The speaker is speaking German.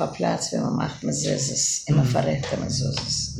auf einen Platz, wenn man macht Mezuzes, immer verrät Mezuzes.